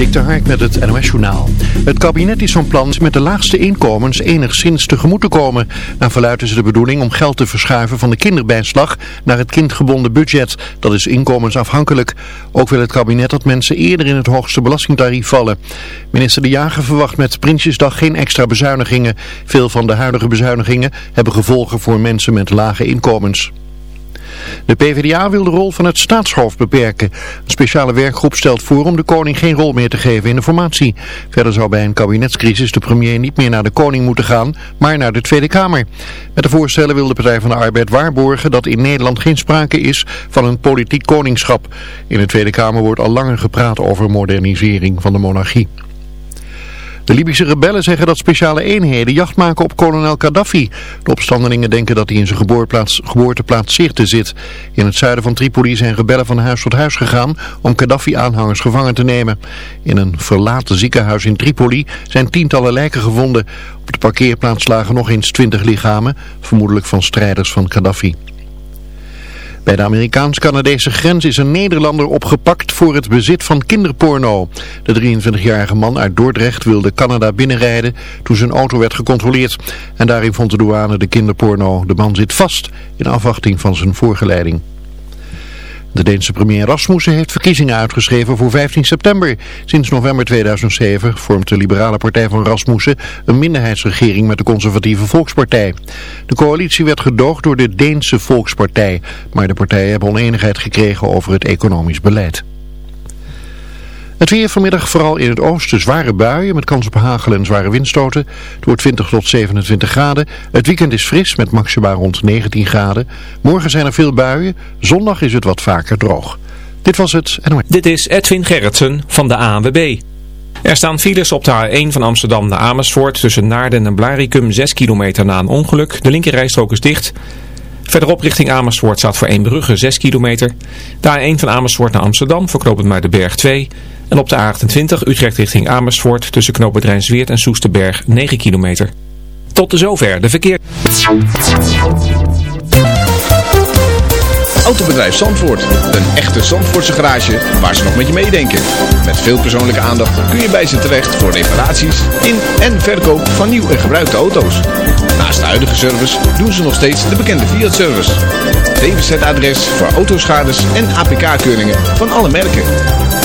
Dik de Hark met het NOS Journaal. Het kabinet is van plan met de laagste inkomens enigszins tegemoet te komen. Naar verluidt is de bedoeling om geld te verschuiven van de kinderbijslag naar het kindgebonden budget. Dat is inkomensafhankelijk. Ook wil het kabinet dat mensen eerder in het hoogste belastingtarief vallen. Minister De Jager verwacht met Prinsjesdag geen extra bezuinigingen. Veel van de huidige bezuinigingen hebben gevolgen voor mensen met lage inkomens. De PvdA wil de rol van het staatshoofd beperken. Een speciale werkgroep stelt voor om de koning geen rol meer te geven in de formatie. Verder zou bij een kabinetscrisis de premier niet meer naar de koning moeten gaan, maar naar de Tweede Kamer. Met de voorstellen wil de Partij van de Arbeid waarborgen dat in Nederland geen sprake is van een politiek koningschap. In de Tweede Kamer wordt al langer gepraat over modernisering van de monarchie. De Libische rebellen zeggen dat speciale eenheden jacht maken op kolonel Gaddafi. De opstandelingen denken dat hij in zijn geboorteplaats, geboorteplaats Sirte zit. In het zuiden van Tripoli zijn rebellen van huis tot huis gegaan om Gaddafi-aanhangers gevangen te nemen. In een verlaten ziekenhuis in Tripoli zijn tientallen lijken gevonden. Op de parkeerplaats lagen nog eens twintig lichamen, vermoedelijk van strijders van Gaddafi. Bij de Amerikaans-Canadese grens is een Nederlander opgepakt voor het bezit van kinderporno. De 23-jarige man uit Dordrecht wilde Canada binnenrijden toen zijn auto werd gecontroleerd. En daarin vond de douane de kinderporno. De man zit vast in afwachting van zijn voorgeleiding. De Deense premier Rasmussen heeft verkiezingen uitgeschreven voor 15 september. Sinds november 2007 vormt de liberale partij van Rasmussen een minderheidsregering met de conservatieve Volkspartij. De coalitie werd gedoogd door de Deense Volkspartij, maar de partijen hebben oneenigheid gekregen over het economisch beleid. Het weer vanmiddag vooral in het oosten zware buien met kans op hagel en zware windstoten. Het wordt 20 tot 27 graden. Het weekend is fris met maximaal rond 19 graden. Morgen zijn er veel buien. Zondag is het wat vaker droog. Dit was het. Dit is Edwin Gerritsen van de ANWB. Er staan files op de A1 van Amsterdam naar Amersfoort tussen Naarden en Blaricum 6 kilometer na een ongeluk. De linkerrijstrook is dicht. Verderop richting Amersfoort staat voor Eembrugge 6 kilometer. De A1 van Amersfoort naar Amsterdam verknopend maar de berg 2. En op de A28 Utrecht richting Amersfoort tussen knooppunt Zweert en Soesterberg 9 kilometer. Tot de zover de verkeer. Autobedrijf Zandvoort. Een echte Zandvoortse garage waar ze nog met je meedenken. Met veel persoonlijke aandacht kun je bij ze terecht voor reparaties in en verkoop van nieuw en gebruikte auto's. Naast de huidige service doen ze nog steeds de bekende Fiat-service. DWZ-adres voor autoschades en APK-keuringen van alle merken.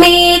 me.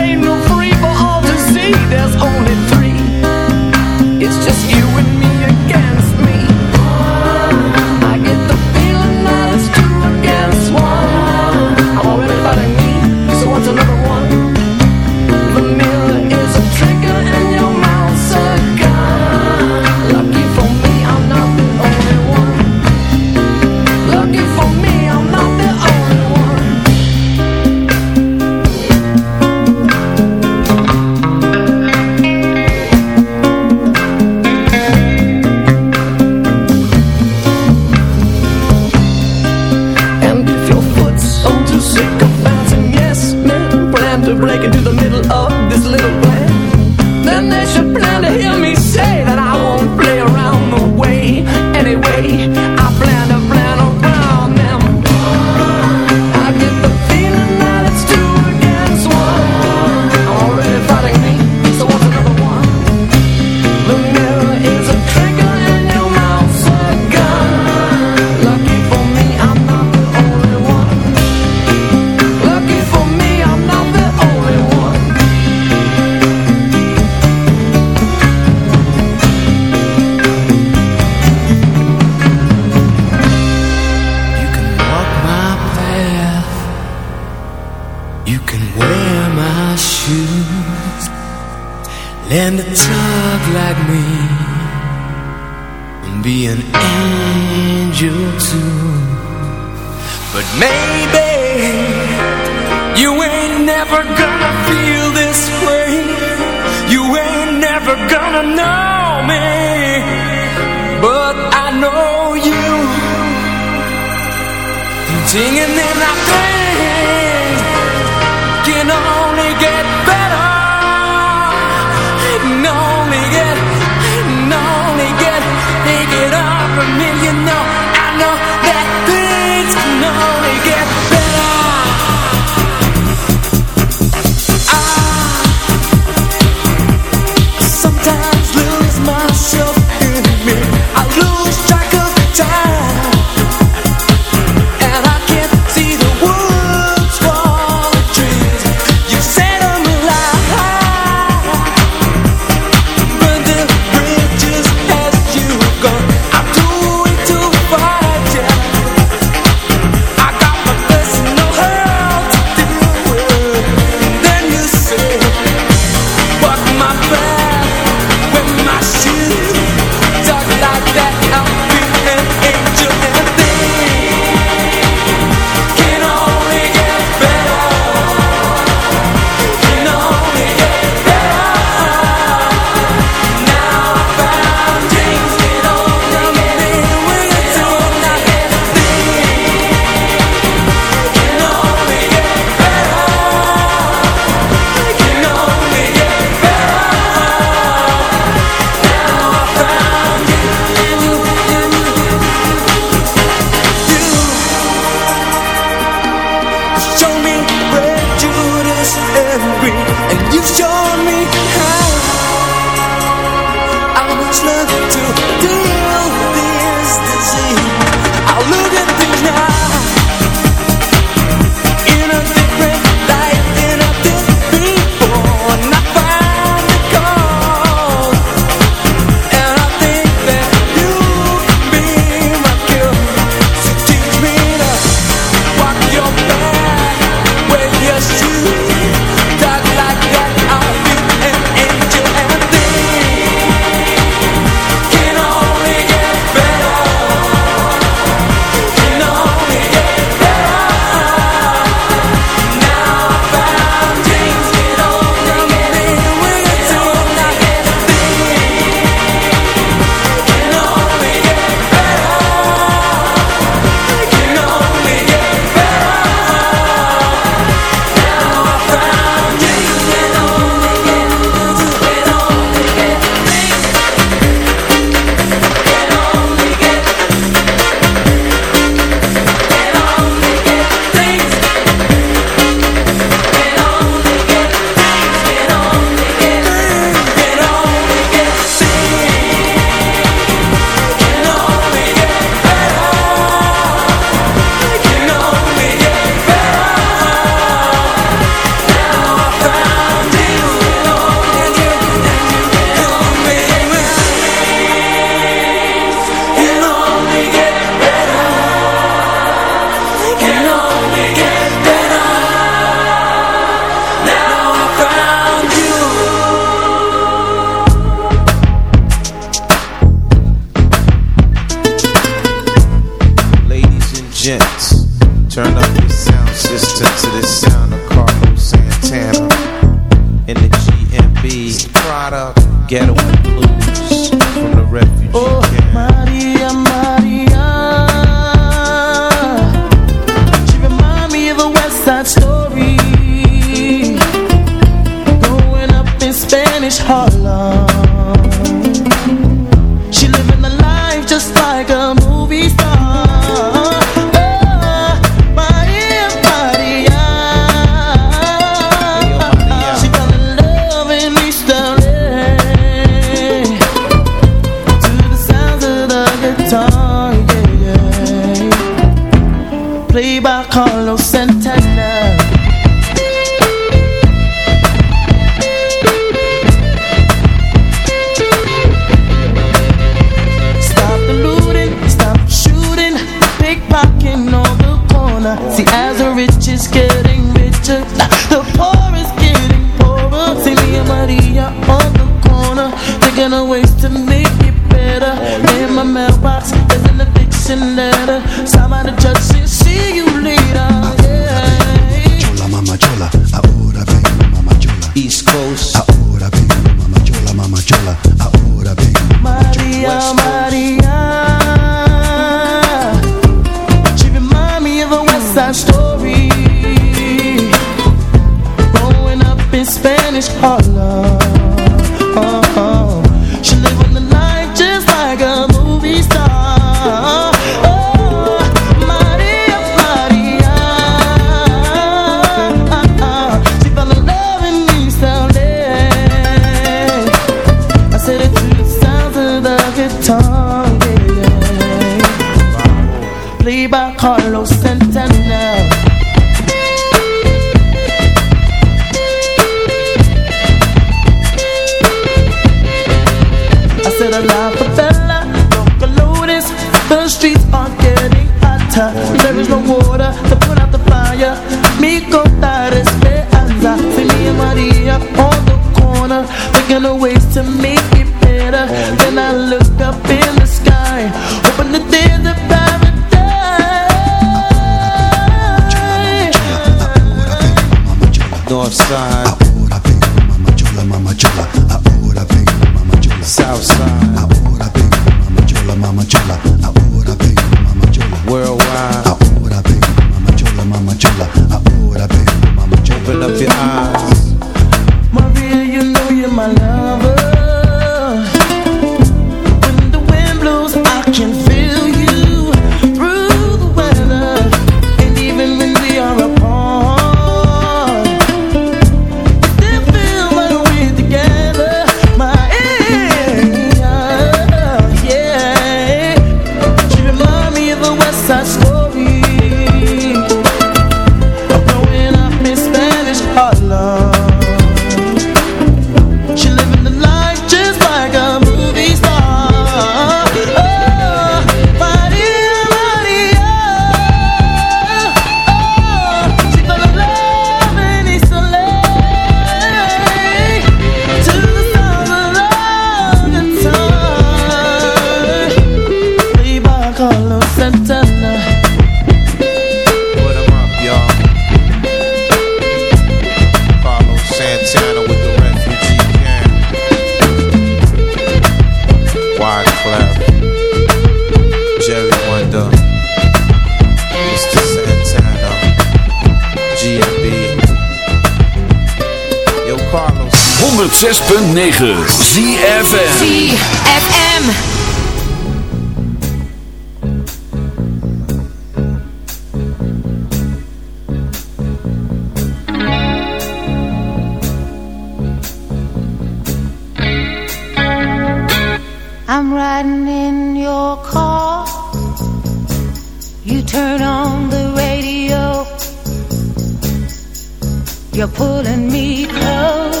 Pulling me close.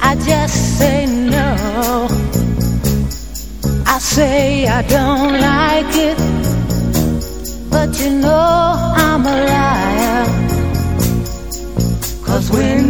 I just say no. I say I don't like it, but you know I'm a liar. Cause when